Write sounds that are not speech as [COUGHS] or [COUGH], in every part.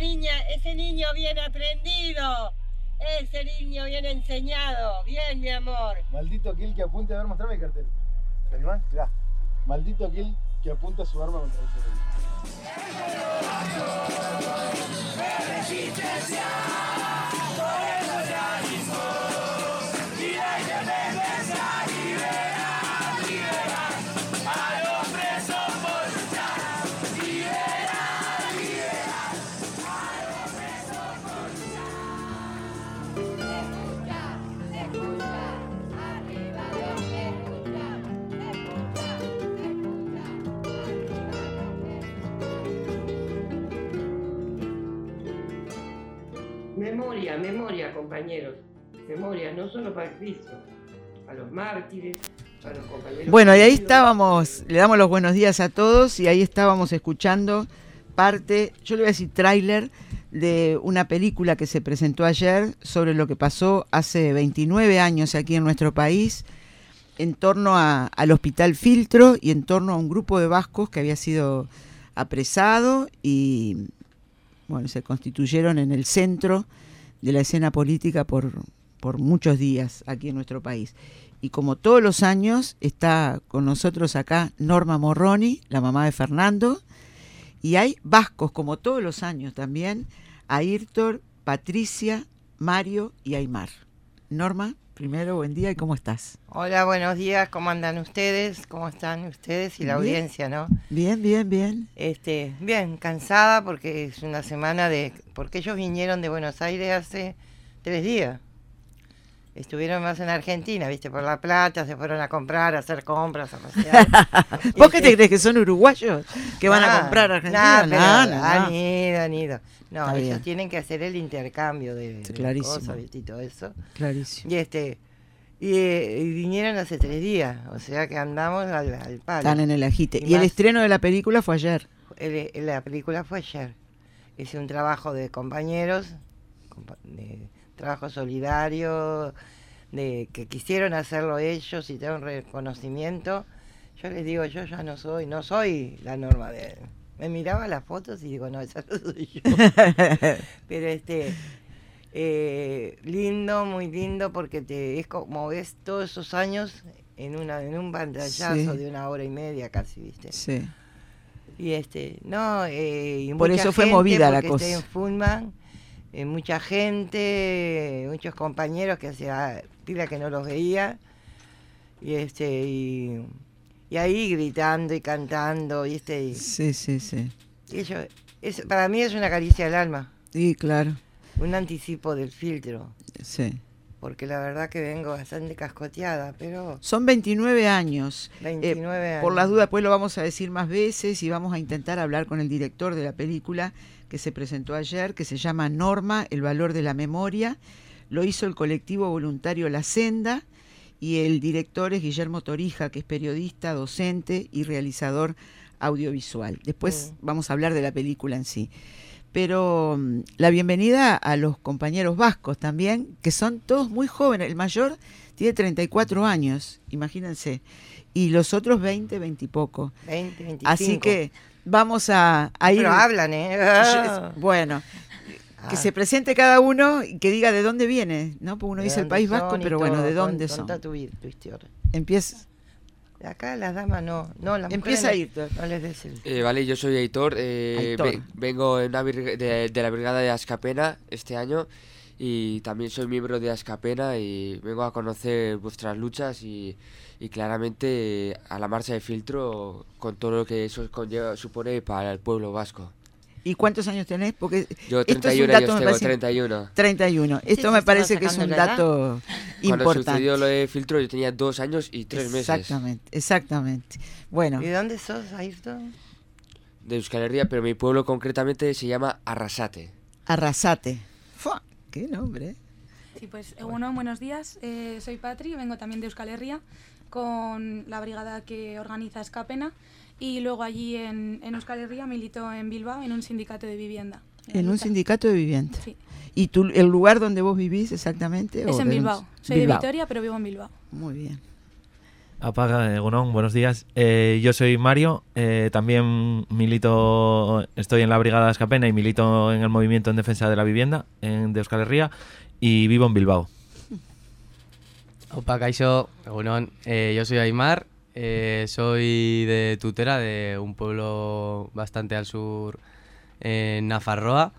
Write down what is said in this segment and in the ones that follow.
niña, ese niño bien aprendido. Ese niño bien enseñado. Bien, mi amor. Maldito aquel que apunte a ver, mostrame el cartel. ¿Te animás? Mirá. Maldito aquel que apunta su arma contra el Memoria, memoria, compañeros. Memoria, no solo para Cristo, para los mártires, para los compañeros. Bueno, y ahí estábamos, le damos los buenos días a todos y ahí estábamos escuchando parte, yo le voy a decir tráiler de una película que se presentó ayer sobre lo que pasó hace 29 años aquí en nuestro país en torno a- al hospital Filtro y en torno a un grupo de vascos que había sido apresado y bueno, se constituyeron en el centro de la escena política por, por muchos días aquí en nuestro país. Y como todos los años, está con nosotros acá Norma Morroni, la mamá de Fernando, y hay vascos, como todos los años también, Ayrtor, Patricia, Mario y Aymar. Norma, primero, buen día y cómo estás. Hola, buenos días, ¿cómo andan ustedes? ¿Cómo están ustedes y la Bien. audiencia, no? Bien, bien, bien. Este, bien, cansada porque es una semana de... porque ellos vinieron de Buenos Aires hace tres días. Estuvieron más en Argentina, viste, por La Plata, se fueron a comprar, a hacer compras, a pasear. [LAUGHS] ¿Vos qué te crees que son uruguayos que van a Nah, comprar a Argentina? nah, pero No, no, no. Han ido, han ido. No, Está ellos bien. tienen que hacer el intercambio de, de cosas, viste, y todo eso. Clarísimo. Y este... Y, eh, vinieron hace tres días, o sea que andamos al, al palo. Están en el agite. Y Y el estreno de la película fue ayer. El- el- la película fue ayer. Hice un trabajo de compañeros, de trabajo solidario, de que quisieron hacerlo ellos y tengo un reconocimiento. Yo les digo, yo ya no soy, no soy la norma de... Me miraba las fotos y digo, no, esa no soy yo. [LAUGHS] Pero este, eh, lindo, muy lindo, porque te es como ves todos esos años en una en un pantallazo Sí. de una hora y media casi, ¿viste? Sí. Y este, no, eh, y Por mucha eso fue gente, movida la cosa. en Fullman, eh, mucha gente, muchos compañeros que hacía pila que no los veía. Y este, y, y ahí gritando y cantando, y este, y, Sí, sí, sí. y ello- es, para mí es una caricia al alma, Sí, claro. un anticipo del filtro, Sí. porque la verdad que vengo bastante cascoteada, pero Son 29 años. Eh, 29 años. Por las dudas, pues lo vamos a decir más veces y vamos a intentar hablar con el director de la película que se presentó ayer, que se llama Norma, el valor de la memoria. Lo hizo el colectivo voluntario La Senda y el director es Guillermo Torija, que es periodista, docente y realizador audiovisual. Después Mm. vamos a hablar de la película en sí. Pero mm, la bienvenida a los compañeros vascos también, que son todos muy jóvenes. El mayor tiene 34 años, imagínense. Y los otros 20, 20 y poco. 20, 25. Así que vamos a, a ir. Pero hablan, ¿eh? Yo- Bueno, que Ah. se presente cada uno y que diga de dónde viene, ¿no? Porque uno ¿De dice el País son Vasco, pero bueno? ¿de Con- dónde son? contá tu, tu historia. Empieza, De acá las damas no. no las empieza a mujeres ir. No, les el... Eh, vale, yo soy Aitor, eh, Aitor. ve- vengo en una virg- de, de la brigada de Ascapena este año y también soy miembro de Ascapena y vengo a conocer vuestras luchas y, y claramente a la marcha de filtro con todo lo que eso conlleva, supone para el pueblo vasco. ¿Y cuántos años tenés? Porque Yo esto es un 31 dato, años me tengo, parece- 31. 31. Esto me parece que es un dato Cuando importante. sucedió lo de filtro yo tenía dos años y tres meses Exactamente, exactamente. Bueno, ¿Y de dónde sos, Ayrton? de Euskal Herria, pero mi pueblo concretamente se llama Arrasate. arrasate. Fua, ¿Qué nombre? Sí, pues eh, bueno, buenos días. Eh, soy Patri, vengo también de Euskal Herria con la brigada que organiza Escapena y luego allí en, en Euskal Herria milito en Bilbao en un sindicato de vivienda. En un sindicato de vivienda. Sí, ¿Y tú, el lugar donde vos vivís exactamente? es o en Bilbao. Soy de. Vitoria, pero vivo en Bilbao. Muy bien. Apaga, Egunon, buenos días. Eh, yo soy Mario, eh, también milito, estoy en la Brigada de Escapena y milito en el Movimiento en Defensa de la Vivienda en, de Euskal Herria y vivo en Bilbao. Opa, Kaixo, Egunon. Eh, yo soy Aymar, eh, soy de Tutera, de un pueblo bastante al sur en Nafarroa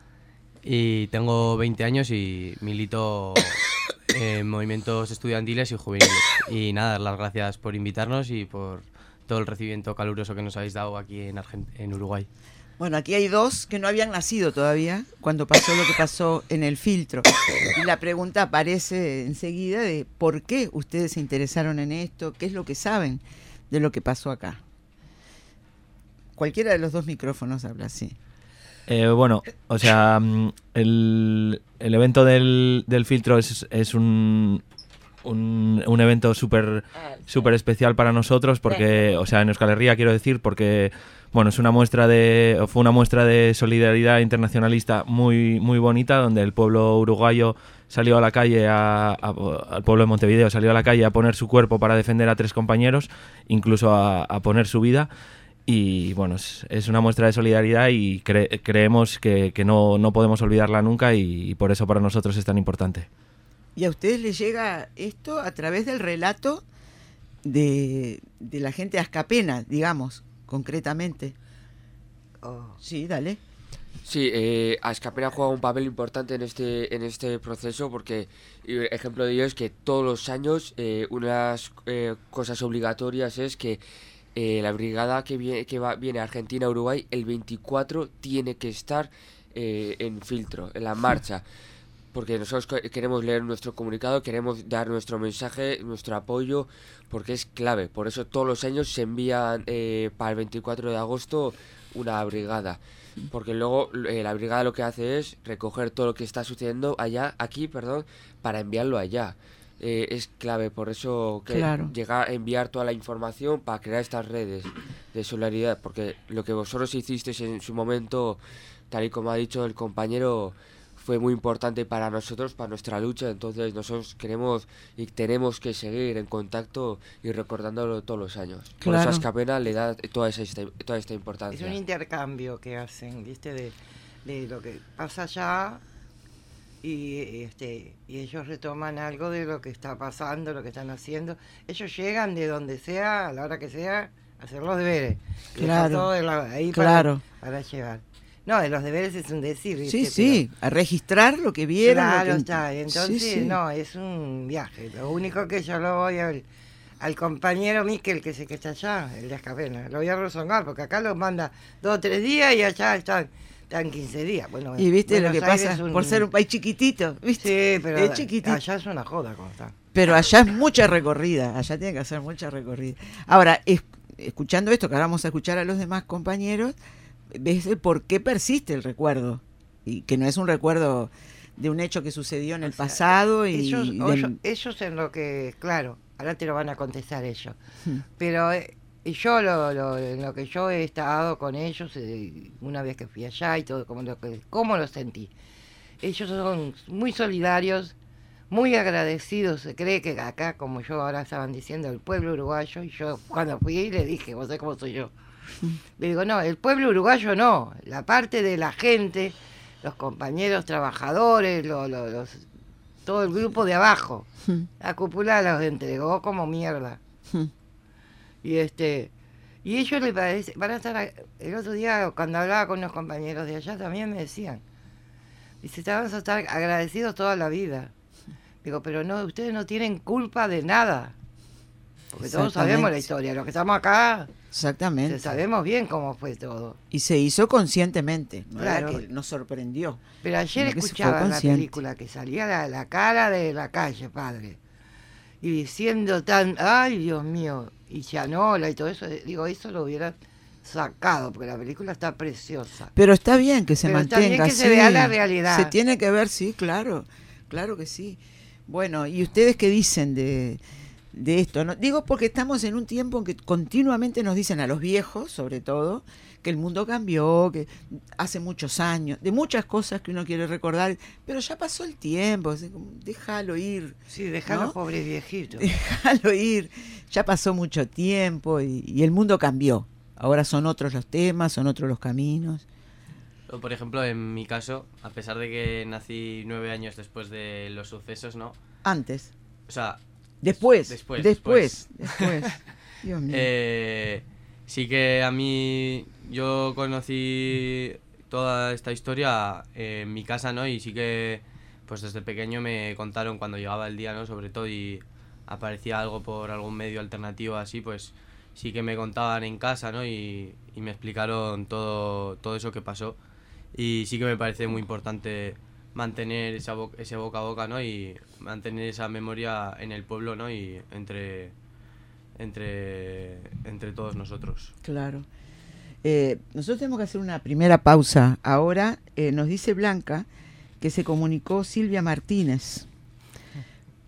y tengo 20 años y milito [COUGHS] en movimientos estudiantiles y juveniles. Y nada, dar las gracias por invitarnos y por todo el recibimiento caluroso que nos habéis dado aquí en, Argent en Uruguay. Bueno, aquí hay dos que no habían nacido todavía cuando pasó lo que pasó en el filtro. Y la pregunta aparece enseguida de por qué ustedes se interesaron en esto, qué es lo que saben de lo que pasó acá. Cualquiera de los dos micrófonos habla así. Eh, bueno, o sea, mm, el, el evento del, del filtro es, es un, un, un evento súper súper especial para nosotros porque, o sea, en Euskal Herria quiero decir, porque, bueno, es una muestra de, fue una muestra de solidaridad internacionalista muy, muy bonita donde el pueblo uruguayo salió a la calle, a, a- pueblo de Montevideo salió a la calle a poner su cuerpo para defender a tres compañeros, incluso a, poner su vida. Y bueno, es, es una muestra de solidaridad y cre- creemos que, que no, no podemos olvidarla nunca y, por eso para nosotros es tan importante. ¿Y a ustedes les llega esto a través del relato de, de la gente de Azcapena, digamos, concretamente? Oh. Sí, dale. Sí, eh, Azcapena juega un papel importante en este, en este proceso porque ejemplo de ello es que todos los años eh, unas eh, cosas obligatorias es que eh, la brigada que, viene, que va, viene a Argentina, Uruguay, el 24 tiene que estar eh, en filtro, en la marcha. [LAUGHS] Porque nosotros que- queremos leer nuestro comunicado, queremos dar nuestro mensaje, nuestro apoyo, porque es clave. Por eso todos los años se envían eh, para el 24 de agosto una brigada. Porque luego eh, la brigada lo que hace es recoger todo lo que está sucediendo allá, aquí, perdón, para enviarlo allá. Eh, es clave, por eso que Claro. llegar a enviar toda la información para crear estas redes de solidaridad, porque lo que vosotros hicisteis en su momento, tal y como ha dicho el compañero, fue muy importante para nosotros, para nuestra lucha, entonces nosotros queremos y tenemos que seguir en contacto y recordándolo todos los años. Por Claro. eso Azcapena le da toda esa, toda esta Es importancia. un intercambio que hacen, ¿viste? De, de lo que pasa allá y, este, y ellos retoman algo de lo que está pasando, lo que están haciendo. Ellos llegan de donde sea, a la hora que sea, a hacer los deberes. Claro, todo de la- ahí para- claro. Para, llevar. No, de los deberes es un decir, ¿viste? Sí, Pero- sí, a registrar lo que vieron. lo Claro, que- está. Entonces, Sí, sí. no, es un viaje. Lo único que yo lo voy al, al compañero Miquel, que sé que está allá, el de Escapena, lo voy a rezongar, porque acá lo manda dos o tres días y allá están, están 15 días. Bueno, Y viste lo que pasa Aires un- por ser un país chiquitito, ¿viste? Sí, pero es chiquitito. allá es una joda como está. Pero allá es mucha recorrida, allá tiene que hacer mucha recorrida. Ahora, es- escuchando esto, que ahora vamos a escuchar a los demás compañeros, ves el por qué persiste el recuerdo. Y que no es un recuerdo de un hecho que sucedió en el pasado y Ellos, del- ellos, ellos en lo que, claro, ahora te lo van a contestar ellos. Hmm. Pero eh, yo lo, lo- en lo que yo he estado con ellos, eh, una vez que fui allá y todo, como lo, que, cómo lo sentí. Ellos son muy solidarios, muy agradecidos. Se cree que acá, como yo ahora estaban diciendo, el pueblo uruguayo, y yo cuando fui le dije, vos sabés cómo soy yo. Le digo, no, el pueblo uruguayo no, la parte de la gente, los compañeros trabajadores, lo- lo- los, todo el grupo de abajo. Hmm. La cúpula los entregó como mierda. Hmm. Y este y ellos le parece, van a estar el otro día cuando hablaba con los compañeros de allá también me decían. Dice, te vamos a estar agradecidos toda la vida. Digo, pero no, ustedes no tienen culpa de nada. Porque todos sabemos la historia. Los que estamos acá Exactamente. sabemos bien cómo fue todo. Y se hizo conscientemente, no era Claro. que nos sorprendió. Pero ayer escuchaba la película que salía la, la cara de la calle, padre. Y diciendo tan, ay Dios mío, y Chanola y todo eso, eh, digo, eso lo hubieran sacado, porque la película está preciosa. Pero está bien que se Pero está mantenga bien que se vea la realidad. Se tiene que ver, sí, claro, claro que sí. Bueno, ¿y ustedes qué dicen de, de esto. ¿no? Digo porque estamos en un tiempo en que continuamente nos dicen a los viejos, sobre todo, que el mundo cambió, que hace muchos años, de muchas cosas que uno quiere recordar, pero ya pasó el tiempo, déjalo ir. Sí, déjalo, pobre viejito. [LAUGHS] Déjalo ir, ya pasó mucho tiempo y, y el mundo cambió. Ahora son otros los temas, son otros los caminos. Por ejemplo, en mi caso, a pesar de que nací nueve años después de los sucesos, ¿no? Antes. O sea, Después. Después. Después. después. [LAUGHS] Dios mío. Eh, sí que a mí yo conocí toda esta historia en mi casa, ¿no? Y sí que pues desde pequeño me contaron cuando llegaba el día, ¿no? Sobre todo y aparecía algo por algún medio alternativo así, pues sí que me contaban en casa, ¿no? Y, y me explicaron todo, todo eso que pasó. Y sí que me parece muy importante mantener esa ese boca a boca, ¿no? Y mantener esa memoria en el pueblo, ¿no? Y entre, entre, entre todos nosotros. Claro. Eh, nosotros tenemos que hacer una primera pausa. Ahora eh, nos dice Blanca que se comunicó Silvia Martínez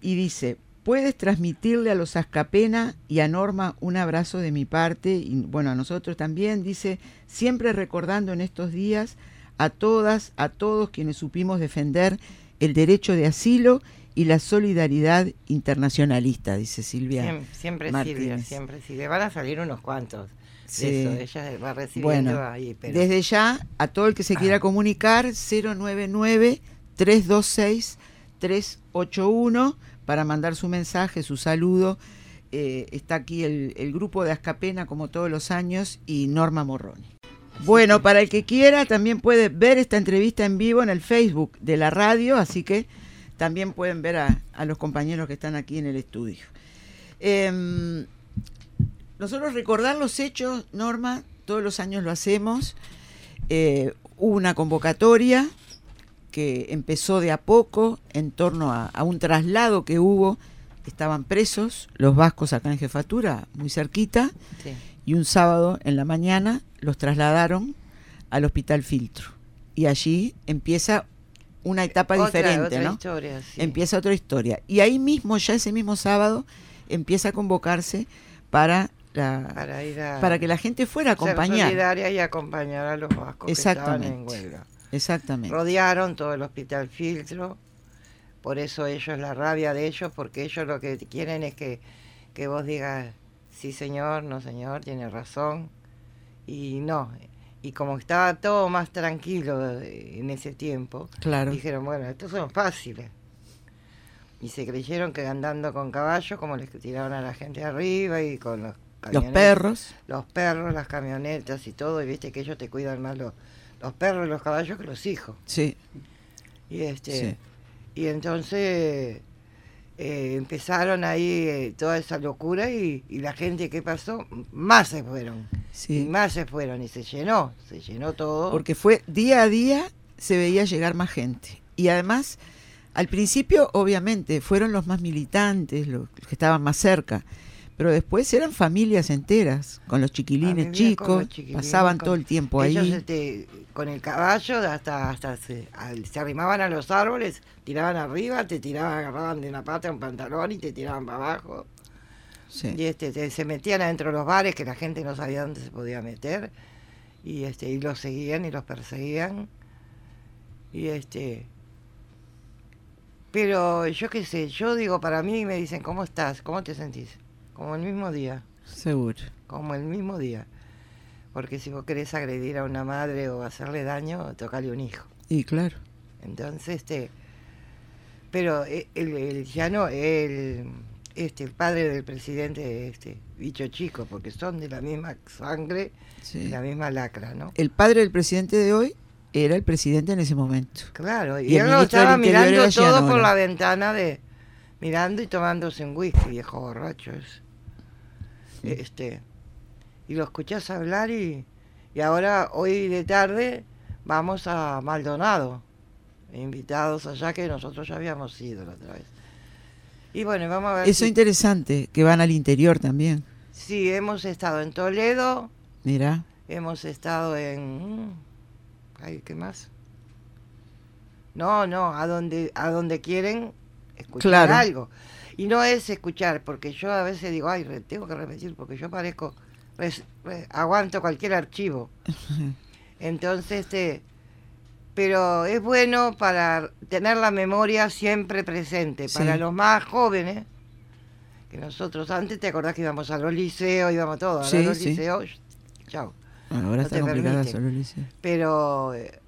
y dice, puedes transmitirle a los Azcapena y a Norma un abrazo de mi parte y bueno, a nosotros también, dice, siempre recordando en estos días a todas, a todos quienes supimos defender el derecho de asilo y la solidaridad internacionalista, dice Silvia. Siempre, siempre Silvia, siempre Silvia. Van a salir unos cuantos. eso, ella va recibiendo bueno, ahí. Desde ya, a todo el que se quiera ah. comunicar, 099-326-381 para mandar su mensaje, su saludo. Eh, está aquí el, el grupo de Azcapena, como todos los años, y Norma Morroni. Bueno, para el que quiera, también puede ver esta entrevista en vivo en el Facebook de la radio, así que también pueden ver a, los compañeros que están aquí en el estudio. Em, nosotros recordar los hechos, Norma, todos los años lo hacemos. Eh, hubo una convocatoria que empezó de a poco en torno a, a un traslado que hubo. Estaban presos los vascos acá en jefatura, muy cerquita. Sí y un sábado en la mañana los trasladaron al Hospital Filtro. Y allí empieza una etapa diferente, ¿no? Empieza otra historia. Y ahí mismo, ya ese mismo sábado, empieza a convocarse para la, para, que la gente fuera a acompañar. solidaria y acompañar a los vascos Exactamente. que estaban en huelga. Exactamente. Rodearon todo el Hospital Filtro. Por eso ellos, la rabia de ellos, porque ellos lo que quieren es que, que vos digas, sí señor, no señor, tiene razón. Y no, y como estaba todo más tranquilo en ese tiempo, claro. dijeron, bueno, estos son fáciles. Y se creyeron que andando con caballos, como les tiraron a la gente arriba y con los Los perros. Los perros, las camionetas y todo, y viste que ellos te cuidan más los, los perros y los caballos que los hijos. Sí. Y este... Y entonces eh, empezaron ahí eh, toda esa locura y, la gente que pasó, más se fueron. Y más se fueron y se llenó, se llenó todo. Porque fue día a día se veía llegar más gente. Y además, al principio, obviamente, fueron los más militantes, los que estaban más cerca. Pero después eran familias enteras, con los chiquilines chicos, pasaban todo el tiempo ahí. Este, con el caballo hasta, hasta se, arrimaban a los árboles, tiraban arriba, te tiraban, agarraban de una pata un pantalón y te tiraban para abajo. Y este, se metían adentro de los bares que la gente no sabía dónde se podía meter. Y este, y los seguían y los perseguían. Y este. Pero yo qué sé, yo digo para mí me dicen, ¿cómo estás? ¿Cómo te sentís? Como el mismo día. Seguro. Como el mismo día. Porque si vos querés agredir a una madre o hacerle daño, tocale un hijo. Y claro. Entonces, este. Pero el, el, ya no, el, este, el padre del presidente, este, bicho chico, porque son de la misma sangre, de la misma lacra, ¿no? El padre del presidente de hoy era el presidente en ese momento. Claro, y, él lo estaba mirando todo por la ventana de, mirando y tomándose un whisky, viejo borracho Este, y lo escuchás hablar y, y ahora, hoy de tarde, vamos a Maldonado, invitados allá que nosotros ya habíamos ido la otra vez. Y bueno, vamos a ver. Eso es interesante, que van al interior también. Sí, hemos estado en Toledo. Mira. Hemos estado en. Mm, ay, ¿qué más? No, no, a donde, a donde quieren escuchar algo. Y no es escuchar, porque yo a veces digo, ay, re- tengo que repetir, porque yo parezco, res- re- aguanto cualquier archivo. [LAUGHS] Entonces, este, pero es bueno para tener la memoria siempre presente. Para los más jóvenes, que nosotros antes, ¿te acordás que íbamos a los liceos, íbamos todos? Ahora Sí, los sí. liceos, chao. Bueno, ahora No está te permite. solo Alicia. Pero eh,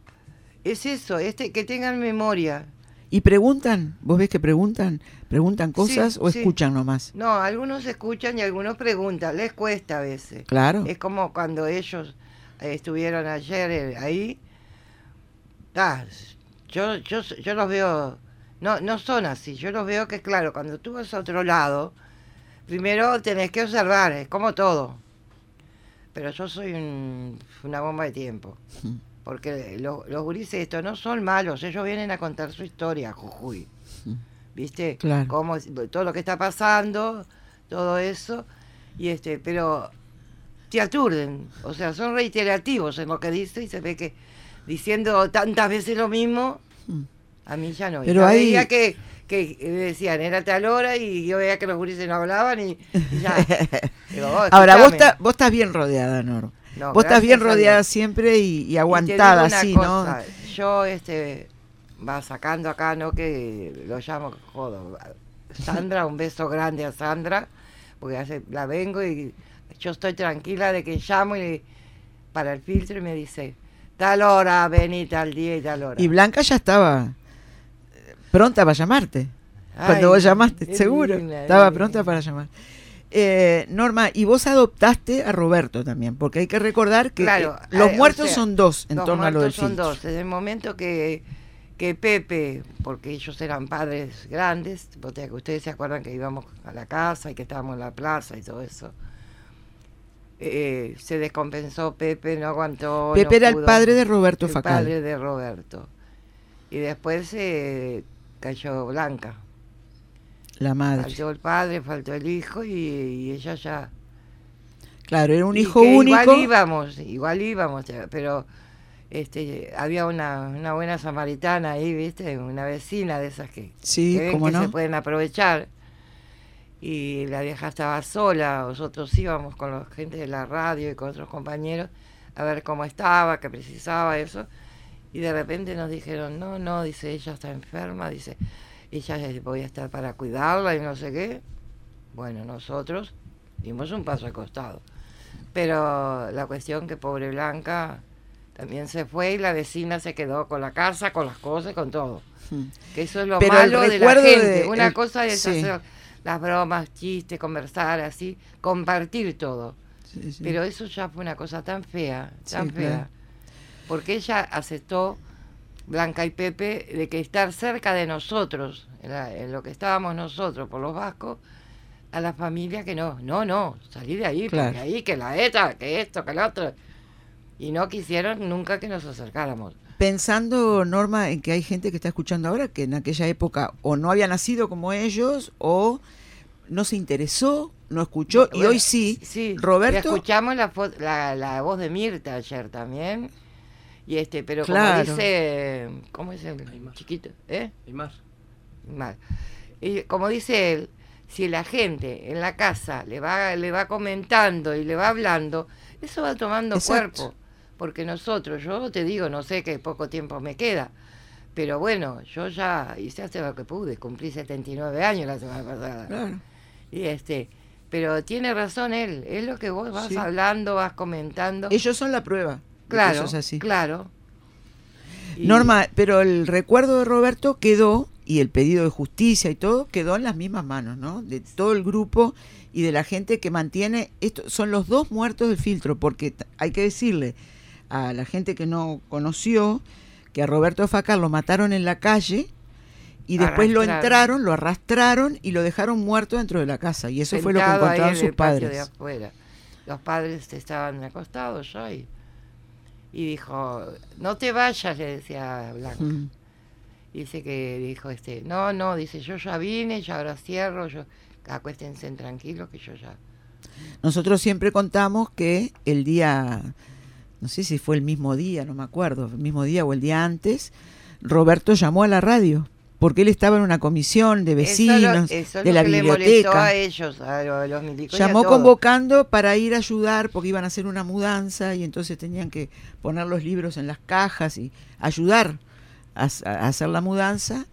es eso, este, que tengan memoria. ¿Y preguntan? ¿Vos ves que preguntan? ¿Preguntan cosas o sí. escuchan nomás? No, algunos escuchan y algunos preguntan, les cuesta a veces. Claro. Es como cuando ellos eh, estuvieron ayer eh, ahí. Ah, yo, yo, yo los veo, no, no son así, yo los veo que claro, cuando tú vas a otro lado, primero tenés que observar, es como todo. Pero yo soy un- una bomba de tiempo. Mm. [LAUGHS] Porque lo- los gurises estos no son malos, ellos vienen a contar su historia, Jujuy. ¿Viste? Claro. Cómo, todo lo que está pasando, todo eso. Y este, pero te aturden, o sea, son reiterativos en lo que dice y se ve que diciendo tantas veces lo mismo, Mm. a mí ya no. Pero yo veía que, que decían, era tal hora y yo veía que los gurises no hablaban y, y ya. [LAUGHS] Digo, "Oh, Ahora, vos, escuchame". ta- vos estás bien rodeada, Nor. No, vos estás bien rodeada siempre y, aguantada así, cosa, ¿no? Yo, este, va sacando acá, ¿no? Que lo llamo, jodo. Sandra, un beso grande a Sandra, porque hace, la vengo y yo estoy tranquila de que llamo y para el filtro y me dice, tal hora, vení tal día y tal hora. Y Blanca ya estaba eh, pronta para llamarte. Cuando vos llamaste, seguro. estaba es pronta para llamar. Eh, Norma, y vos adoptaste a Roberto también, porque hay que recordar que Claro, eh, los eh, o muertos sea, son dos en torno a lo del muertos son dos. Desde el momento que, que Pepe, porque ellos eran padres grandes, te- ustedes se acuerdan que íbamos a la casa y que estábamos en la plaza y todo eso. Eh, se descompensó Pepe, no aguantó. Pepe no era el padre de Roberto El Facal. padre de Roberto. Y después eh, cayó Blanca. La madre. Faltó el padre, faltó el hijo y, y ella ya Claro, era un y hijo único. Igual íbamos, igual íbamos, pero este había una, una buena samaritana ahí, ¿viste? Una vecina de esas que, Sí, que ven que no. se pueden aprovechar. Y la vieja estaba sola, nosotros íbamos con la gente de la radio y con otros compañeros a ver cómo estaba, qué precisaba eso. Y de repente nos dijeron, no, no, dice, ella está enferma, dice, ella eh, voy a estar para cuidarla y no sé qué. Bueno, nosotros dimos un paso al costado. Pero la cuestión que pobre Blanca también se fue y la vecina se quedó con la casa, con las cosas, con todo. Mm. Que eso es lo Pero malo de la gente. de- Una el- cosa es sí. hacer las bromas, chistes, conversar así, compartir todo. Sí. Pero eso ya fue una cosa tan fea, tan fea. claro. Porque ella aceptó, Blanca y Pepe, de que estar cerca de nosotros, en, la- en lo que estábamos nosotros por los vascos, a la familia que no, no, no, salí de ahí, Claro. porque ahí, que la ETA, que esto, que lo otro. Y no quisieron nunca que nos acercáramos. Pensando, Norma, en que hay gente que está escuchando ahora que en aquella época o no había nacido como ellos o no se interesó, no escuchó y hoy sí. Sí, Roberto, escuchamos la, la voz de Mirta ayer también. Y este, pero Claro. como dice, ¿cómo es el Aymar. chiquito? ¿Eh? ¿Hay más? Mal. Y como dice él, si la gente en la casa le va, le va comentando y le va hablando, eso va tomando Exacto. cuerpo. Porque nosotros, yo te digo, no sé qué poco tiempo me queda, pero bueno, yo ya hice hasta lo que pude, cumplí 79 años la semana pasada. claro, Y este, pero tiene razón él, es lo que vos vas Sí. hablando, vas comentando. ellos son la prueba. Claro, así. claro. Y- Norma, pero el recuerdo de Roberto quedó y el pedido de justicia y todo quedó en las mismas manos, ¿no? De todo el grupo y de la gente que mantiene esto son los dos muertos del filtro porque hay que decirle a la gente que no conoció que a Roberto Facar lo mataron en la calle y después lo entraron, lo arrastraron y lo dejaron muerto dentro de la casa y eso fue lo que encontraron en sus de padres. afuera. Los padres estaban acostados ya y, y dijo, no te vayas, le decía Blanca. Mm. Dice que dijo este, no, no, dice, yo ya vine, ya ahora cierro, yo acuéstense tranquilos que yo ya. Nosotros siempre contamos que el día, no sé si fue el mismo día, no me acuerdo, el mismo día o el día antes, Roberto llamó a la radio porque él estaba en una comisión de vecinos, Eso lo- eso es de la biblioteca. a ellos, a lo- a los milicos a Llamó convocando para ir a ayudar porque iban a hacer una mudanza y entonces tenían que poner los libros en las cajas y ayudar a, hacer la mudanza.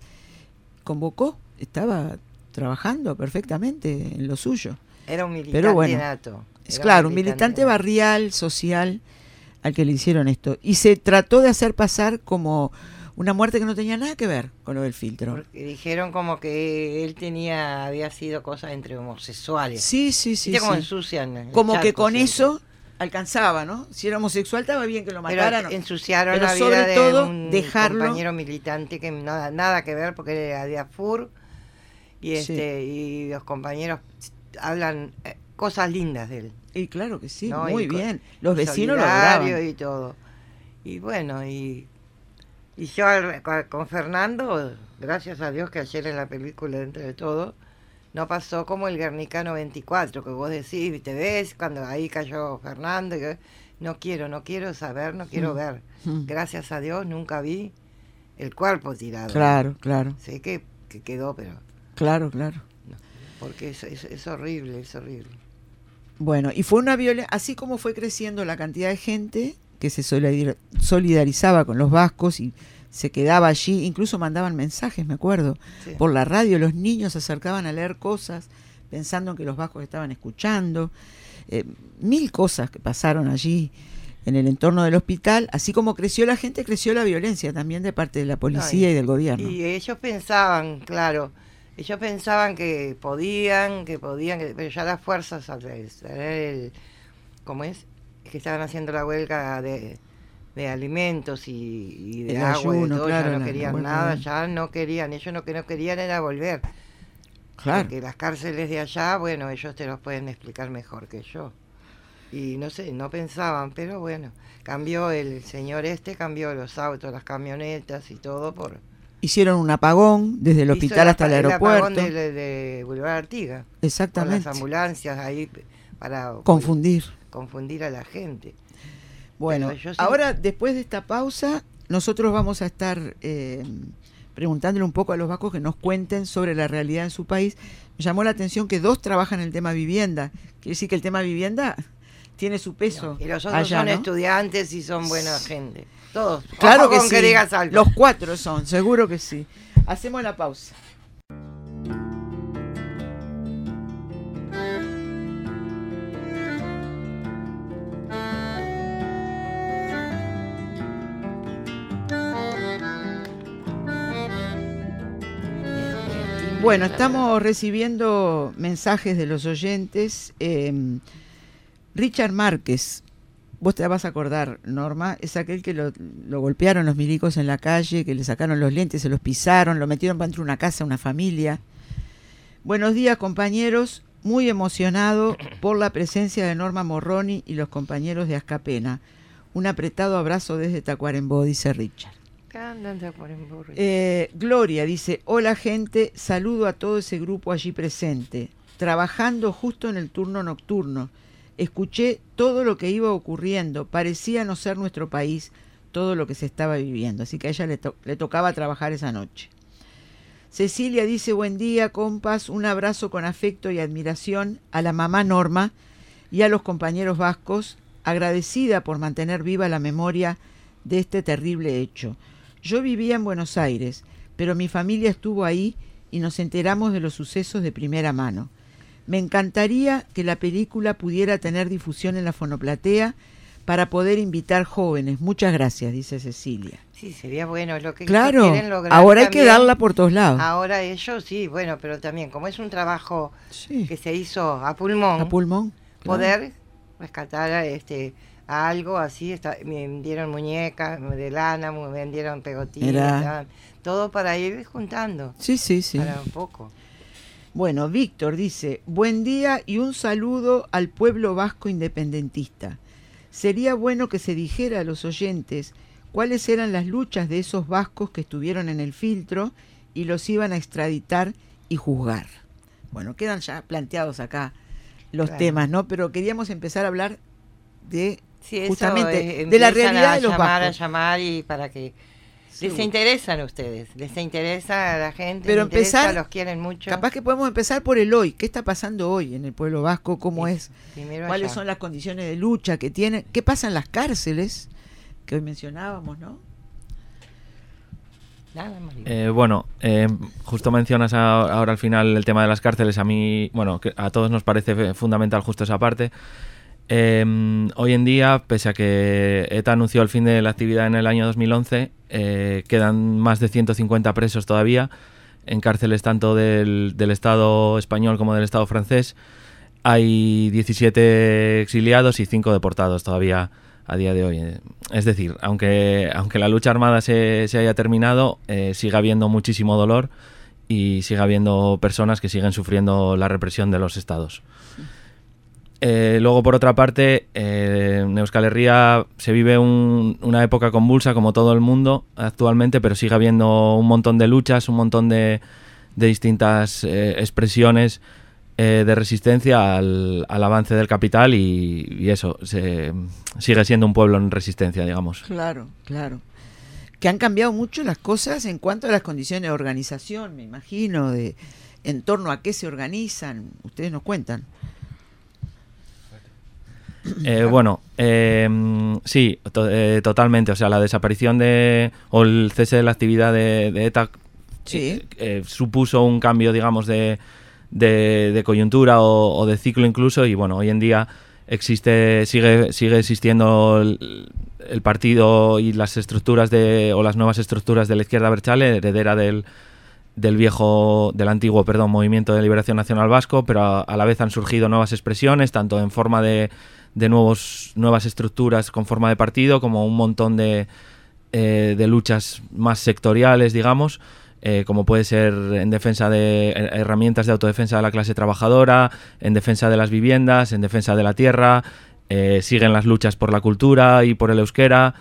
Convocó, estaba trabajando perfectamente en lo suyo. Era un militante Pero bueno, nato. Es claro, un militante barrial, social, al que le hicieron esto. Y se trató de hacer pasar como una muerte que no tenía nada que ver con lo del filtro. Porque dijeron como que él tenía, había sido cosas entre homosexuales. Sí, sí, sí. ¿Viste cómo sí. Como que con siempre? eso alcanzaba, ¿no? Si era homosexual estaba bien que lo Pero mataran. ¿no? ensuciaron Pero la vida sobre de todo, un dejarlo- compañero militante que nada, nada que ver porque él era de AFUR y Sí. este y los compañeros hablan eh, cosas lindas de él. Y claro que sí, ¿no? muy Y bien. Los vecinos lo y todo. Y bueno, y, y yo al- con- Fernando, gracias a Dios que ayer en la película, dentro de todo, no pasó como el Guernica 94, que vos decís, te ves, cuando ahí cayó Fernando, y no quiero, no quiero saber, no quiero Mm. ver. Mm. Gracias a Dios nunca vi el cuerpo tirado. Claro, claro, Sé que, que quedó, pero claro, claro. porque es, es, es horrible, es horrible. Bueno, y fue una violencia, así como fue creciendo la cantidad de gente que se solidar- solidarizaba con los vascos y se quedaba allí, incluso mandaban mensajes, me acuerdo, Sí. por la radio, los niños se acercaban a leer cosas pensando que los vascos estaban escuchando, eh, mil cosas que pasaron allí en el entorno del hospital, así como creció la gente, creció la violencia también de parte de la policía y del gobierno. Y ellos pensaban, claro, ellos pensaban que podían, que podían, que- pero ya las fuerzas, al tener el, ¿cómo es? Que estaban haciendo la huelga de, de alimentos y, y de El agua y de todo, claro, ya la- no la querían nada, ya no querían, ellos lo que no querían era volver. Claro. Porque las cárceles de allá, bueno, ellos te los pueden explicar mejor que yo. Y no sé, no pensaban, pero bueno, cambió el señor este, cambió los autos, las camionetas y todo por... Hicieron un apagón desde el Hizo hospital hasta el apagón aeropuerto. de, de Boulevard Artigas. Con Exactamente. las ambulancias ahí para Confundir. Confundir a la gente. Bueno, sí- ahora después de esta pausa, nosotros vamos a estar eh, preguntándole un poco a los vascos que nos cuenten sobre la realidad en su país. Me llamó la atención que dos trabajan en el tema vivienda. Quiere decir que el tema vivienda [LAUGHS] tiene su peso. Y los otros allá, son ¿no? estudiantes y son buena gente. Todos. Claro Ojo que sí. que digas algo. Los cuatro son, seguro que sí. Hacemos la pausa. Bueno, estamos recibiendo mensajes de los oyentes. Eh, Richard Márquez, vos te vas a acordar, Norma, es aquel que lo, lo golpearon los milicos en la calle, que le sacaron los lentes, se los pisaron, lo metieron para dentro de una casa, una familia. Buenos días, compañeros. Muy emocionado por la presencia de Norma Morroni y los compañeros de Azcapena. Un apretado abrazo desde Tacuarembó, dice Richard. Eh, Gloria dice, hola gente, saludo a todo ese grupo allí presente, trabajando justo en el turno nocturno. Escuché todo lo que iba ocurriendo, parecía no ser nuestro país todo lo que se estaba viviendo, así que a ella le, le tocaba trabajar esa noche. Cecilia dice, buen día, compas, un abrazo con afecto y admiración a la mamá Norma y a los compañeros vascos, agradecida por mantener viva la memoria de este terrible hecho. Yo vivía en Buenos Aires, pero mi familia estuvo ahí y nos enteramos de los sucesos de primera mano. Me encantaría que la película pudiera tener difusión en la fonoplatea para poder invitar jóvenes. Muchas gracias, dice Cecilia. Sí, sería bueno. Lo que Claro, quieren lograr ahora hay que darla por todos lados. Ahora ellos sí, bueno, pero también como es un trabajo Sí, que se hizo a pulmón, a pulmón. claro. poder rescatar a, este algo así, está- me vendieron muñecas de lana, me vendieron ah, todo para ir juntando, Sí, sí, sí. para un poco. Bueno, Víctor dice, buen día y un saludo al pueblo vasco independentista. Sería bueno que se dijera a los oyentes cuáles eran las luchas de esos vascos que estuvieron en el filtro y los iban a extraditar y juzgar. Bueno, quedan ya planteados acá los Claro. temas, ¿no? Pero queríamos empezar a hablar de Sí, eso, Justamente, de la realidad a de los llamar, vascos. a llamar y para que Les interesan ustedes, les interesa a la gente, Pero les interesa, empezar- los quieren mucho. Capaz que podemos empezar por el hoy. ¿Qué está pasando hoy en el pueblo vasco? ¿Cómo es? Primero ¿Cuáles allá. son las condiciones de lucha que tienen? ¿Qué pasa en las cárceles? Que hoy mencionábamos, ¿no? Eh, bueno, eh, justo mencionas a- ahora al final el tema de las cárceles. A mí, bueno, que a todos nos parece fundamental justo esa parte. Eh, hoy en día, pese a que ETA anunció el fin de la actividad en el año 2011, eh, quedan más de 150 presos todavía en cárceles tanto del, Estado español como del Estado francés. Hay 17 exiliados y 5 deportados todavía a día de hoy. Es decir, aunque, aunque la lucha armada se, se haya terminado, eh, sigue habiendo muchísimo dolor y sigue habiendo personas que siguen sufriendo la represión de los estados. Eh, luego, por otra parte, eh, en Herria se vive un- una época convulsa como todo el mundo actualmente, pero sigue habiendo un montón de luchas, un montón de, de distintas eh, expresiones eh, de resistencia al, al avance del capital y, y eso, se- sigue siendo un pueblo en resistencia, digamos. Claro, claro. Que han cambiado mucho las cosas en cuanto a las condiciones de organización, me imagino, de en torno a qué se organizan. Ustedes nos cuentan. Eh, bueno, eh, sí, to- eh, totalmente. O sea, la desaparición de o el cese de la actividad de, de ETA Sí. eh, eh, supuso un cambio, digamos, de, de- de coyuntura o, o de ciclo incluso. Y bueno, hoy en día existe, sigue, sigue existiendo el, el partido y las estructuras de o las nuevas estructuras de la izquierda Berchale, heredera del del viejo, del antiguo, perdón, Movimiento de Liberación Nacional Vasco, pero a, a la vez han surgido nuevas expresiones, tanto en forma de, de nuevos, nuevas estructuras con forma de partido, como un montón de, eh, de luchas más sectoriales, digamos, eh, como puede ser en defensa de eh, herramientas de autodefensa de la clase trabajadora, en defensa de las viviendas, en defensa de la tierra, eh, siguen las luchas por la cultura y por el euskera,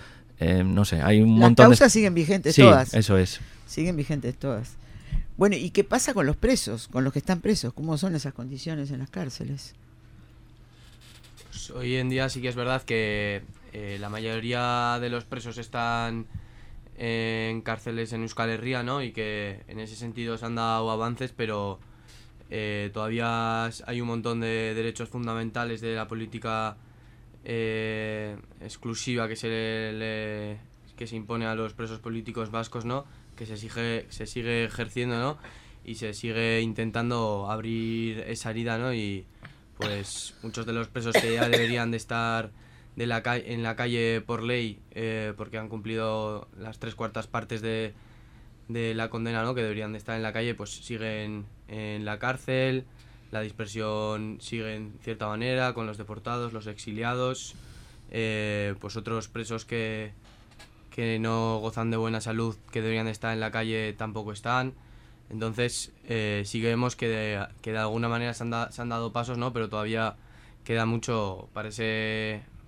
no sé, hay un Las montón de... causas siguen vigentes Sí, todas. eso es. Siguen vigentes todas. Bueno, ¿y qué pasa con los presos, con los que están presos? ¿Cómo son esas condiciones en las cárceles? Pues hoy en día sí que es verdad que eh, la mayoría de los presos están en cárceles en Euskal Herria, ¿no? Y que en ese sentido se han dado avances, pero eh, todavía hay un montón de derechos fundamentales de la política eh, exclusiva que se le, que se impone a los presos políticos vascos, ¿no? Que se sigue se sigue ejerciendo, ¿no? Y se sigue intentando abrir esa herida, ¿no? Y pues muchos de los presos que ya deberían de estar de la ca- en la calle por ley eh, porque han cumplido las tres cuartas partes de, de la condena ¿no? que deberían de estar en la calle pues siguen en la cárcel la dispersión sigue en cierta manera con los deportados los exiliados eh, pues otros presos que que no gozan de buena salud que deberían de estar en la calle tampoco están entonces eh, sí que vemos que de, que de alguna manera se han, da- se han dado pasos no pero todavía queda mucho para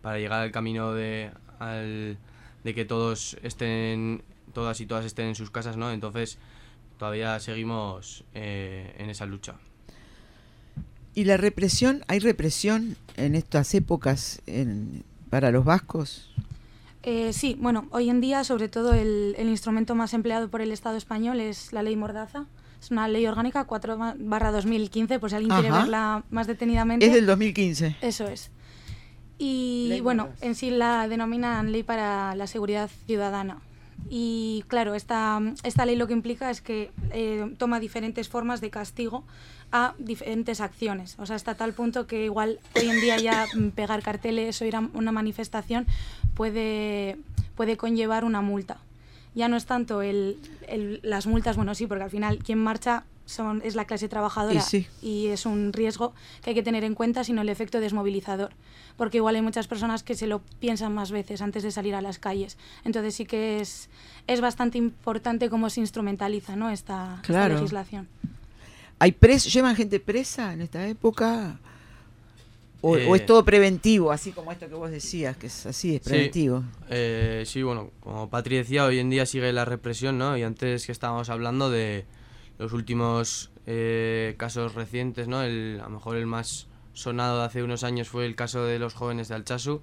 para llegar al camino de al- de que todos estén todas y todas estén en sus casas no entonces todavía seguimos eh, en esa lucha ¿Y la represión? ¿Hay represión en estas épocas en- para los vascos? Eh, sí, bueno, hoy en día sobre todo el, el instrumento más empleado por el Estado español es la ley Mordaza. Es una ley orgánica 4 ba- barra 2015, por si alguien quiere verla más detenidamente. Es del 2015. Eso es. Y Ley bueno, Mordaza. en sí la denominan ley para la seguridad ciudadana. Y claro, esta, esta ley lo que implica es que eh, toma diferentes formas de castigo a diferentes acciones. O sea, hasta tal punto que igual hoy en día ya mm, pegar carteles o ir a una manifestación puede, puede conllevar una multa. Ya no es tanto el, el- las multas, bueno, sí, porque al final quien marcha son, es la clase trabajadora Y sí. y es un riesgo que hay que tener en cuenta, sino el efecto desmovilizador. Porque igual hay muchas personas que se lo piensan más veces antes de salir a las calles. Entonces sí que es, es bastante importante cómo se instrumentaliza ¿no? esta, esta Claro. legislación. ¿Hay pres ¿Llevan gente presa en esta época? ¿O, o Eh, es todo preventivo, así como esto que vos decías, que es así, es Sí. preventivo? Eh, sí, bueno, como Patri decía, hoy en día sigue la represión, ¿no? Y antes que estábamos hablando de los últimos eh, casos recientes, ¿no? El, a lo mejor el más sonado de hace unos años fue el caso de los jóvenes de Alchazu,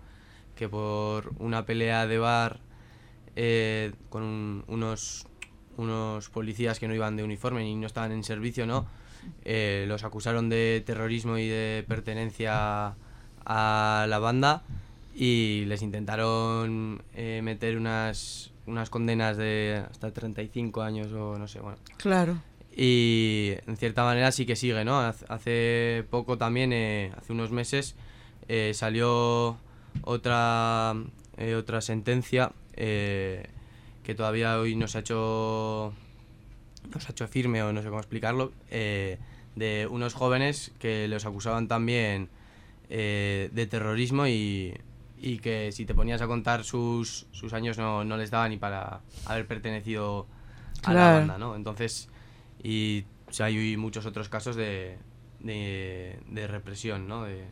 que por una pelea de bar eh, con un- unos, unos policías que no iban de uniforme ni no estaban en servicio, ¿no? Eh, los acusaron de terrorismo y de pertenencia a la banda y les intentaron eh, meter unas, unas condenas de hasta 35 años o no sé, bueno. Claro. Y en cierta manera sí que sigue, ¿no? Hace poco también, eh, hace unos meses, eh, salió otra, otra sentencia que todavía hoy no se ha hecho no se ha hecho firme o no sé cómo explicarlo, eh, de unos jóvenes que los acusaban también eh, de terrorismo y, y que si te ponías a contar sus, sus años no, no les daba ni para haber pertenecido a la banda, ¿no? Entonces, y o sea, hay muchos otros casos de, de, de represión, ¿no? De,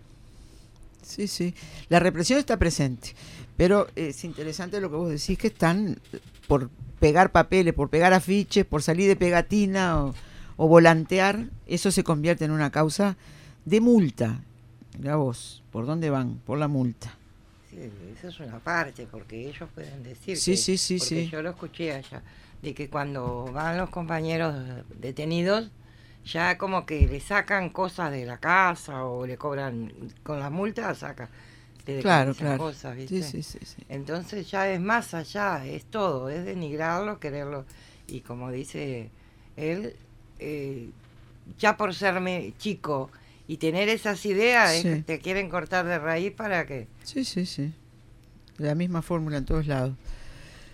Sí, sí. La represión está presente. Pero es interesante lo que vos decís, que están por pegar papeles, por pegar afiches, por salir de pegatina o, o volantear, eso se convierte en una causa de multa. Mirá vos, ¿por dónde van? Por la multa. Sí, eso es una parte, porque ellos pueden decir Sí, que- sí, sí, porque sí. yo lo escuché allá, de que cuando van los compañeros detenidos, ya como que le sacan cosas de la casa o le cobran, con las multas saca, Claro, claro. cosas, Sí, ¿viste? sí, sí, sí. Entonces ya es más allá, es todo, es denigrarlo, quererlo. Y como dice él, eh, ya por serme chico y tener esas ideas, es Sí. que te quieren cortar de raíz para que... Sí, sí, sí. La misma fórmula en todos lados.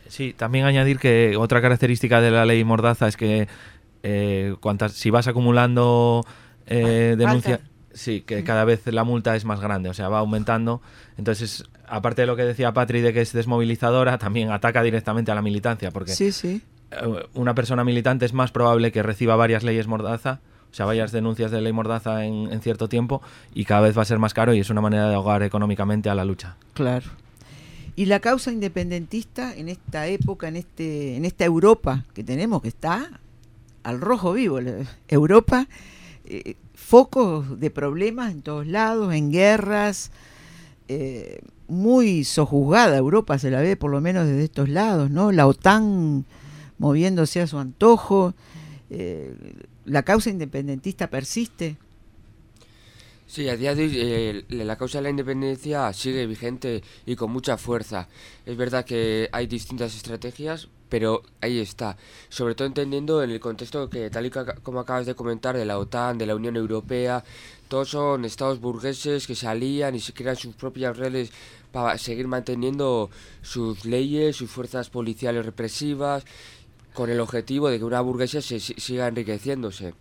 Sí, también añadir que otra característica de la ley Mordaza es que eh, cuantas, si vas acumulando eh, denuncias, sí, que cada vez la multa es más grande, o sea, va aumentando. Entonces, aparte de lo que decía Patri de que es desmovilizadora, también ataca directamente a la militancia, porque Sí, sí. eh, una persona militante es más probable que reciba varias leyes Mordaza, o sea, varias denuncias de ley Mordaza en, en cierto tiempo, y cada vez va a ser más caro y es una manera de ahogar económicamente a la lucha. Claro. Y la causa independentista en esta época, en este, en esta Europa que tenemos, que está al rojo vivo, Europa, eh, focos de problemas en todos lados, en guerras, eh, muy sojuzgada Europa se la ve por lo menos desde estos lados, ¿no? La OTAN moviéndose a su antojo, eh, la causa independentista persiste. Sí, a día de hoy eh, la causa de la independencia sigue vigente y con mucha fuerza. Es verdad que hay distintas estrategias, pero ahí está. Sobre todo entendiendo en el contexto que, tal y como acabas de comentar, de la OTAN, de la Unión Europea, todos son estados burgueses que se alían y se crean sus propias redes para seguir manteniendo sus leyes, sus fuerzas policiales represivas, con el objetivo de que una burguesía se si- siga enriqueciéndose.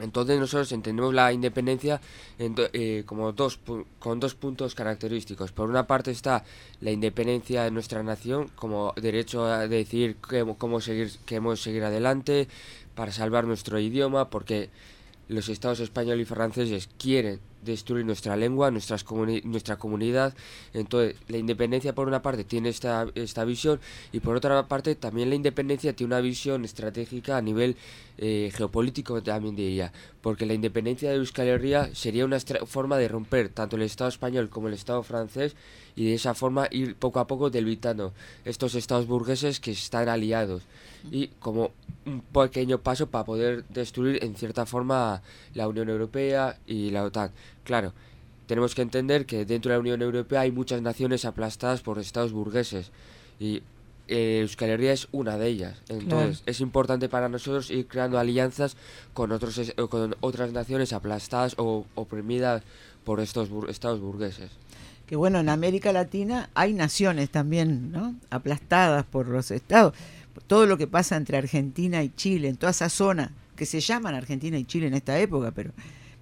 Entonces nosotros entendemos la independencia en eh, como dos con dos puntos característicos. Por una parte está la independencia de nuestra nación como derecho a decidir qué- cómo seguir queremos seguir adelante para salvar nuestro idioma, porque los estados español y franceses quieren destruir nuestra lengua, nuestras comuni- nuestra comunidad. Entonces, la independencia por una parte tiene esta, esta visión y por otra parte también la independencia tiene una visión estratégica a nivel eh, geopolítico también diría, porque la independencia de Euskal Herria sería una forma de romper tanto el Estado español como el Estado francés y de esa forma ir poco a poco debilitando estos estados burgueses que están aliados y como un pequeño paso para poder destruir en cierta forma la Unión Europea y la OTAN. Claro, tenemos que entender que dentro de la Unión Europea hay muchas naciones aplastadas por estados burgueses y eh, Euskal Herria es una de ellas. Entonces, es importante para nosotros ir creando alianzas con otros o con otras naciones aplastadas o oprimidas por estos bur- estados burgueses. que bueno, en América Latina hay naciones también, ¿no? Aplastadas por los estados. Todo lo que pasa entre Argentina y Chile, en toda esa zona, que se llaman Argentina y Chile en esta época, pero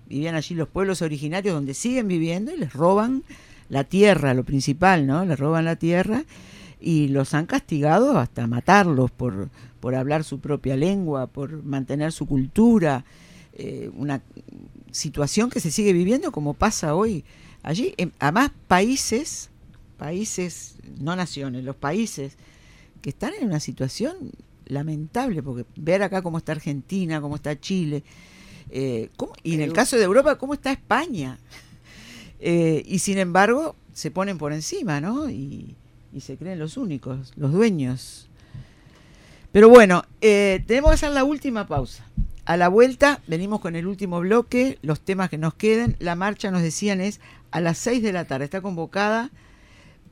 vivían allí los pueblos originarios donde siguen viviendo y les roban la tierra, lo principal, ¿no? Les roban la tierra y los han castigado hasta matarlos por, por hablar su propia lengua, por mantener su cultura, eh, una situación que se sigue viviendo como pasa hoy allí. Em, Además, países, países, no naciones, los países que están en una situación lamentable, porque ver acá cómo está Argentina, cómo está Chile, eh, cómo- y en el caso de Europa, cómo está España. Eh, y sin embargo, se ponen por encima, ¿no? Y y se creen los únicos, los dueños. Pero bueno, eh, tenemos que hacer la última pausa. A la vuelta venimos con el último bloque, los temas que nos queden. La marcha, nos decían, es a las 6 de la tarde. Está convocada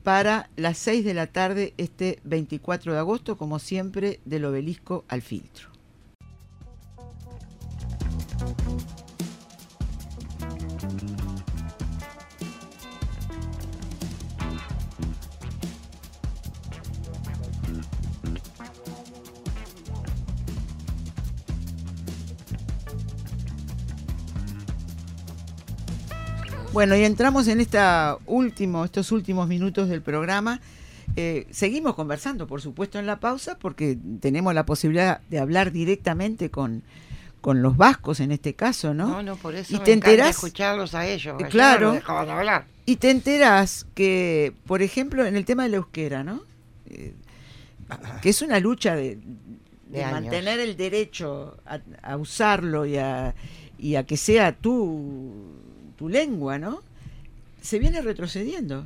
para las 6 de la tarde este 24 de agosto, como siempre, del obelisco al filtro. Bueno, y entramos en esta último, estos últimos minutos del programa. Eh, seguimos conversando, por supuesto, en la pausa, porque tenemos la posibilidad de hablar directamente con, con los vascos en este caso, ¿no? No, no, por eso y me te enterás, escucharlos a ellos. Eh, claro. no hablar. y te enterás que, por ejemplo, en el tema de la euskera, ¿no? Eh, que es una lucha de, de De años. mantener el derecho a, a usarlo y a, y a que sea tu, lengua, ¿no? Se viene retrocediendo.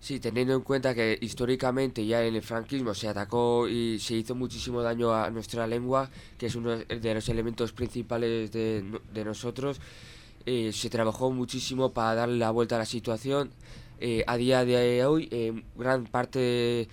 Sí, teniendo en cuenta que históricamente ya en el franquismo se atacó y se hizo muchísimo daño a nuestra lengua, que es uno de los elementos principales de, no- de nosotros, eh, se trabajó muchísimo para darle la vuelta a la situación. Eh, a día de hoy, en gran parte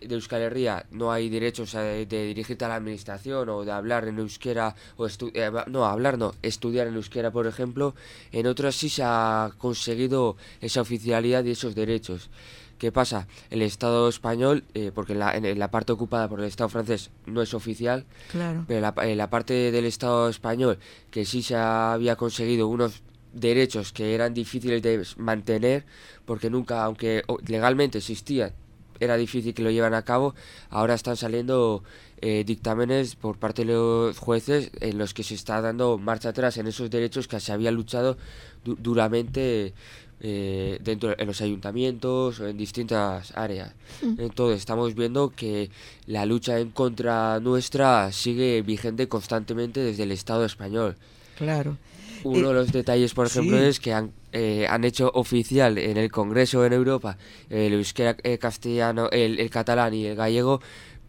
de, de Euskal Herria no hay derechos a- de, dirigirte a la administración o de hablar en euskera, o estu- eh, no, hablar no, estudiar en euskera, por ejemplo. En otras sí se ha conseguido esa oficialidad y esos derechos. ¿Qué pasa? El Estado español, eh, porque en la, en la parte ocupada por el Estado francés no es oficial, Claro. pero la, en la parte del Estado español, que sí se había conseguido unos derechos que eran difíciles de mantener, porque nunca, aunque legalmente existían, era difícil que lo llevan a cabo, ahora están saliendo eh, dictámenes por parte de los jueces en los que se está dando marcha atrás en esos derechos que se había luchado du- duramente eh, dentro en los ayuntamientos o en distintas áreas. Entonces estamos viendo que la lucha en contra nuestra sigue vigente constantemente desde el Estado español. Claro. Uno Eh, de los detalles, por ejemplo, sí. es que han, eh, han hecho oficial en el Congreso en Europa el euskera eh, castellano, el, el catalán y el gallego,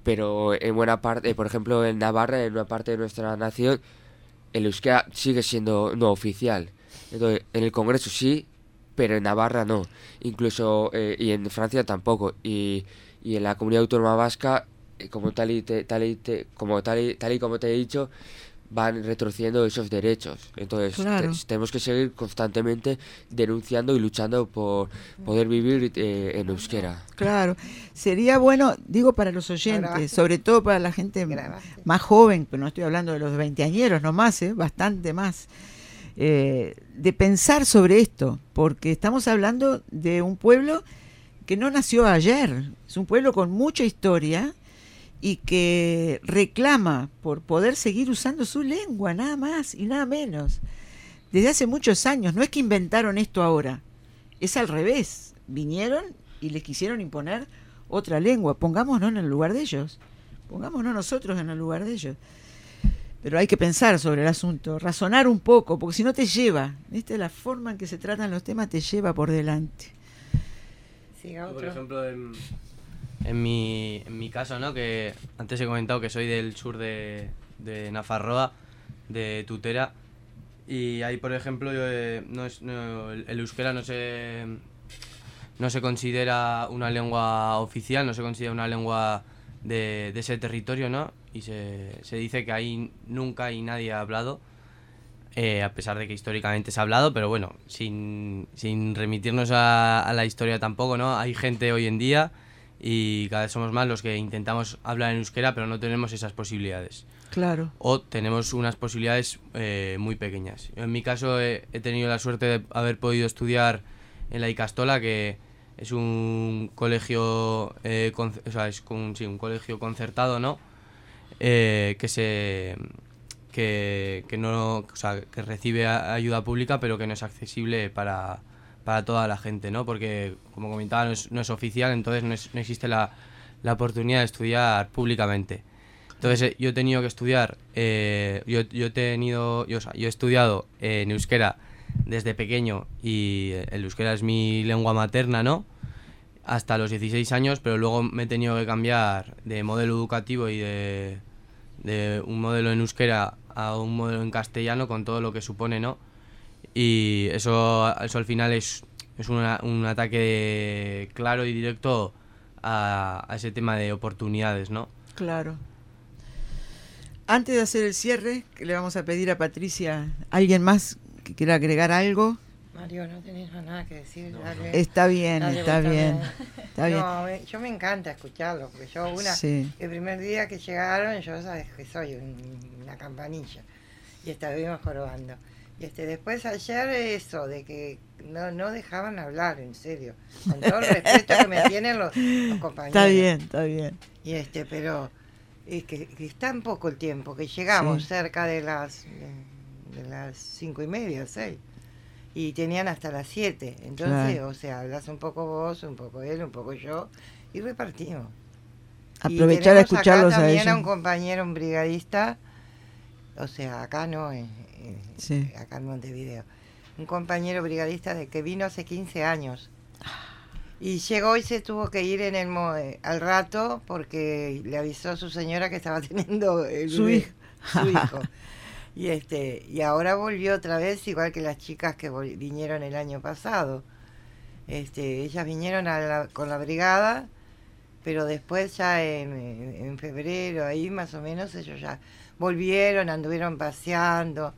pero en buena parte, por ejemplo, en Navarra, en una parte de nuestra nación, el euskera sigue siendo no oficial. Entonces, en el Congreso sí, pero en Navarra no. Incluso, eh, y en Francia tampoco. Y, y en la comunidad autónoma vasca, eh, como tal y, te- tal y, te- como tal y, tal y como te he dicho, van retrocediendo esos derechos. Entonces, te- tenemos que seguir constantemente denunciando y luchando por poder vivir eh, en euskera. Claro, sería bueno, digo para los oyentes, grabaste? sobre todo para la gente Grabaste. más joven, pero no estoy hablando de los veinteañeros nomás, ¿eh? bastante más, eh, de pensar sobre esto, porque estamos hablando de un pueblo que no nació ayer, es un pueblo con mucha historia y que reclama por poder seguir usando su lengua, nada más y nada menos. Desde hace muchos años, no es que inventaron esto ahora, es al revés. Vinieron y les quisieron imponer otra lengua. Pongámonos en el lugar de ellos. Pongámonos nosotros en el lugar de ellos. Pero hay que pensar sobre el asunto, razonar un poco, porque si no te lleva. ¿Viste? La forma en que se tratan los temas te lleva por delante. Siga Por otro. ejemplo, en, en mi, en mi caso, ¿no? Que antes he comentado que soy del sur de, de Nafarroa, de Tutera. Y ahí, por ejemplo, yo, eh, no es, no- el euskera no se, no se considera una lengua oficial, no se considera una lengua de, de ese territorio, ¿no? Y se, se dice que ahí nunca y nadie ha hablado, eh, a pesar de que históricamente se ha hablado, pero bueno, sin, sin remitirnos a, a la historia tampoco, ¿no? Hay gente hoy en día y cada vez somos más los que intentamos hablar en euskera, pero no tenemos esas posibilidades Claro. o tenemos unas posibilidades eh, muy pequeñas. En mi caso he, he tenido la suerte de haber podido estudiar en la Icastola, que es un colegio, eh, conce- o sea, es un, sí, un colegio concertado, ¿no? Eh, que se que, que no, o sea, que recibe ayuda pública, pero que no es accesible para, para toda la gente, ¿no? Porque, como comentaba, no es, no es oficial, entonces no, es- no existe la, la oportunidad de estudiar públicamente. Entonces eh, yo he tenido que estudiar, eh, yo, yo he tenido, yo, o sea, yo he estudiado eh, en euskera desde pequeño y eh, el euskera es mi lengua materna, ¿no? hasta los 16 años, pero luego me he tenido que cambiar de modelo educativo y de, de un modelo en euskera a un modelo en castellano con todo lo que supone, ¿no? Y eso, eso al final es, es una- un ataque claro y directo a, a ese tema de oportunidades, ¿no? Claro. Antes de hacer el cierre, le vamos a pedir a Patricia, ¿alguien más que quiera agregar algo? Mario, no tenés más nada que decir. dale. Está bien, Dale, está bien. Está bien. No, me- yo me encanta escucharlo, porque yo una, Sí. el primer día que llegaron, yo sabes que soy un- una campanilla, y estuvimos jorobando. Y este, después ayer eso, de que no, no dejaban hablar, en serio, con todo el respeto que me [LAUGHS] tienen los, los compañeros. Está bien, está bien. Y este, pero es que, que es tan poco el tiempo que llegamos Sí. cerca de las de, de las cinco y media, seis. Y tenían hasta las siete. Entonces, Claro. o sea, hablas un poco vos, un poco él, un poco yo, y repartimos. Y Aprovechar a tenemos acá escucharlos a también ellos. un compañero, un brigadista, o sea, acá no, en- Sí. acá en Montevideo. Un compañero brigadista de que vino hace 15 años. Y llegó y se tuvo que ir en el mo- eh, al rato porque le avisó a su señora que estaba [LAUGHS] teniendo el Su hijo. su hijo. [LAUGHS] Y este y ahora volvió otra vez igual que las chicas que vinieron el año pasado. Este, ellas vinieron a la- con la brigada, pero después ya en, en- febrero ahí más o menos ellos ya volvieron, anduvieron paseando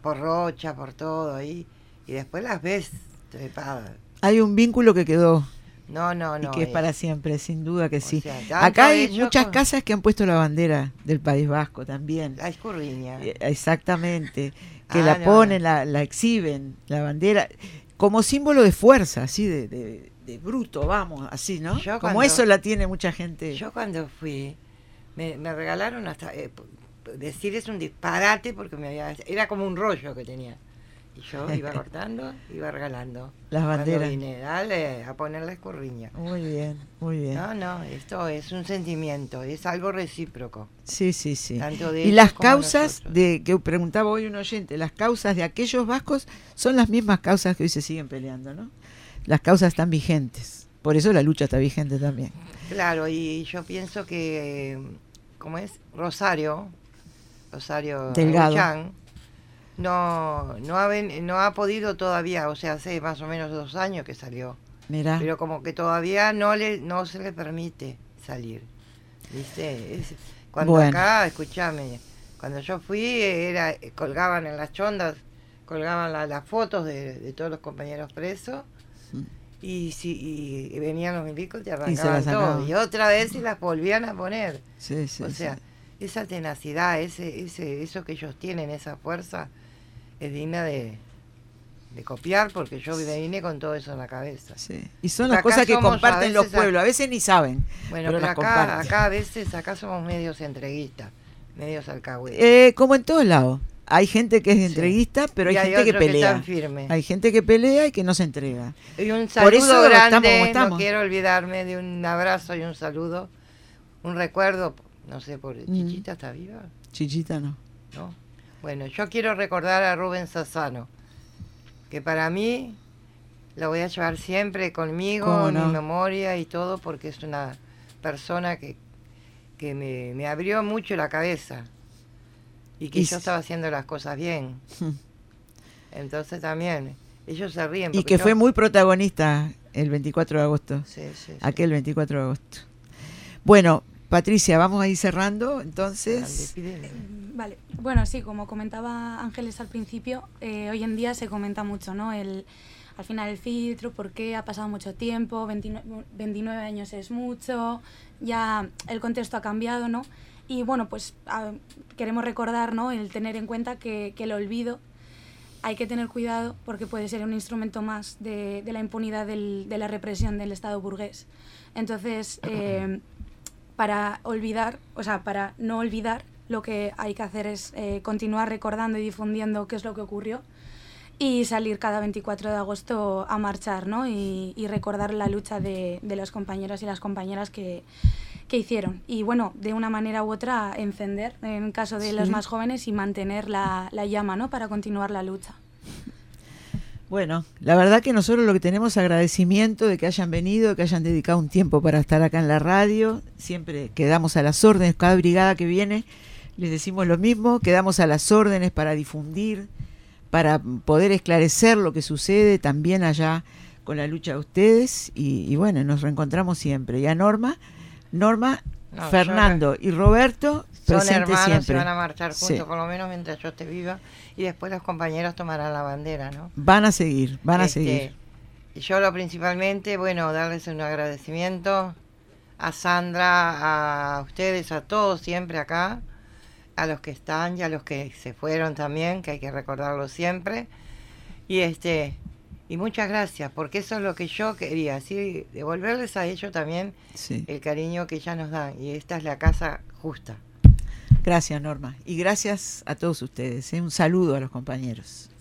por Rocha, por todo ahí y después las ves trepadas. Hay un vínculo que quedó No, no, no. y que es eh, para siempre, sin duda que sí. sea, Acá hay muchas casas que han puesto la bandera del País Vasco también. La escurriña. Eh, Exactamente. Que Ah, la no. ponen, la, la exhiben, la bandera, como símbolo de fuerza, así de, de, de bruto, vamos, así, ¿no? Yo como cuando- eso la tiene mucha gente. Yo cuando fui, me, me regalaron hasta, eh, decir es un disparate porque me había, era como un rollo que tenía. Y yo [LAUGHS] iba cortando, iba regalando. Las banderas. vine, dale, a poner la escurriña. Muy bien, muy bien. No, no, esto es un sentimiento, es algo recíproco. Sí, sí, sí. Tanto de Y las como causas de que preguntaba hoy un oyente, las causas de aquellos vascos son las mismas causas que hoy se siguen peleando, ¿no? Las causas están vigentes. Por eso la lucha está vigente también. Claro, y yo pienso que, ¿cómo es? Rosario, Rosario Delgado. No, no, ha ven- no ha podido todavía, o sea, hace más o menos dos años que salió, Mirá. pero como que todavía no le no se le permite salir, ¿viste? Es- cuando Bueno. acá, escúchame, cuando yo fui, era colgaban en las chondas, colgaban la- las fotos de, de todos los compañeros presos, Mm. y, si, y venían los milicos y Y arrancaban las todo. Y otra vez y las volvían a poner. Sí, sí, o sea, esa tenacidad, ese, ese, eso que ellos tienen, esa fuerza, es digna de, de copiar porque yo me vine con todo eso en la cabeza. Sí. Y son las cosas que comparten los a- pueblos. A veces ni saben. Bueno, pero acá, acá a veces, acá somos medios entreguistas, medios alcahuetes. Eh, como en todos lados. Hay gente que es entreguista, pero hay, gente que que pelea. firmes. hay gente que pelea y que no se entrega. Y un Por saludo eso estamos grande, no quiero olvidarme de un abrazo y un saludo, un recuerdo, no sé, por Mm. Chichita está viva, Chichita no. ¿no? Bueno, yo quiero recordar a Rubén Sassano, que para mí lo voy a llevar siempre conmigo, ¿Cómo en no? mi memoria y todo, porque es una persona que, que me, me abrió mucho la cabeza y que Y yo estaba haciendo las cosas bien. Entonces también, ellos se ríen. Y que yo- fue muy protagonista el 24 de agosto. Sí, sí, sí. Aquel 24 de agosto. Bueno, Patricia, vamos a ir cerrando entonces. Despídeme. Vale, bueno, sí, como comentaba Ángeles al principio, eh, hoy en día se comenta mucho, ¿no? El, al final el filtro, por qué ha pasado mucho tiempo, 29, 29 años es mucho, ya el contexto ha cambiado, ¿no? Y bueno, pues a- queremos recordar, ¿no? El tener en cuenta que, que el olvido hay que tener cuidado porque puede ser un instrumento más de, de la impunidad del- de la represión del Estado burgués. Entonces, eh, para olvidar, o sea, para no olvidar, lo que hay que hacer es eh, continuar recordando y difundiendo qué es lo que ocurrió y salir cada 24 de agosto a marchar, ¿no? Y, y recordar la lucha de, de los compañeros y las compañeras que, que hicieron. Y bueno, de una manera u otra, encender, en caso de los Sí. más jóvenes, y mantener la, la llama, ¿no? Para continuar la lucha. Bueno, la verdad que nosotros lo que tenemos es agradecimiento de que hayan venido, que hayan dedicado un tiempo para estar acá en la radio. Siempre quedamos a las órdenes, cada brigada que viene les decimos lo mismo, quedamos a las órdenes para difundir, para poder esclarecer lo que sucede también allá con la lucha de ustedes y, y bueno, nos reencontramos siempre. Y a Norma, Norma, No, Fernando y Roberto Son hermanos y siempre. van a marchar juntos, Sí. por lo menos mientras yo esté viva. Y después los compañeros tomarán la bandera, ¿no? Van a seguir, van a Este, seguir. Y yo lo principalmente, bueno, darles un agradecimiento a Sandra, a ustedes, a todos siempre acá, a los que están y a los que se fueron también, que hay que recordarlo siempre. Y este y muchas gracias, porque eso es lo que yo quería, así devolverles a ellos también Sí. el cariño que ya nos dan. Y esta es la casa justa. Gracias, Norma. Y gracias a todos ustedes. ¿eh? Un saludo a los compañeros.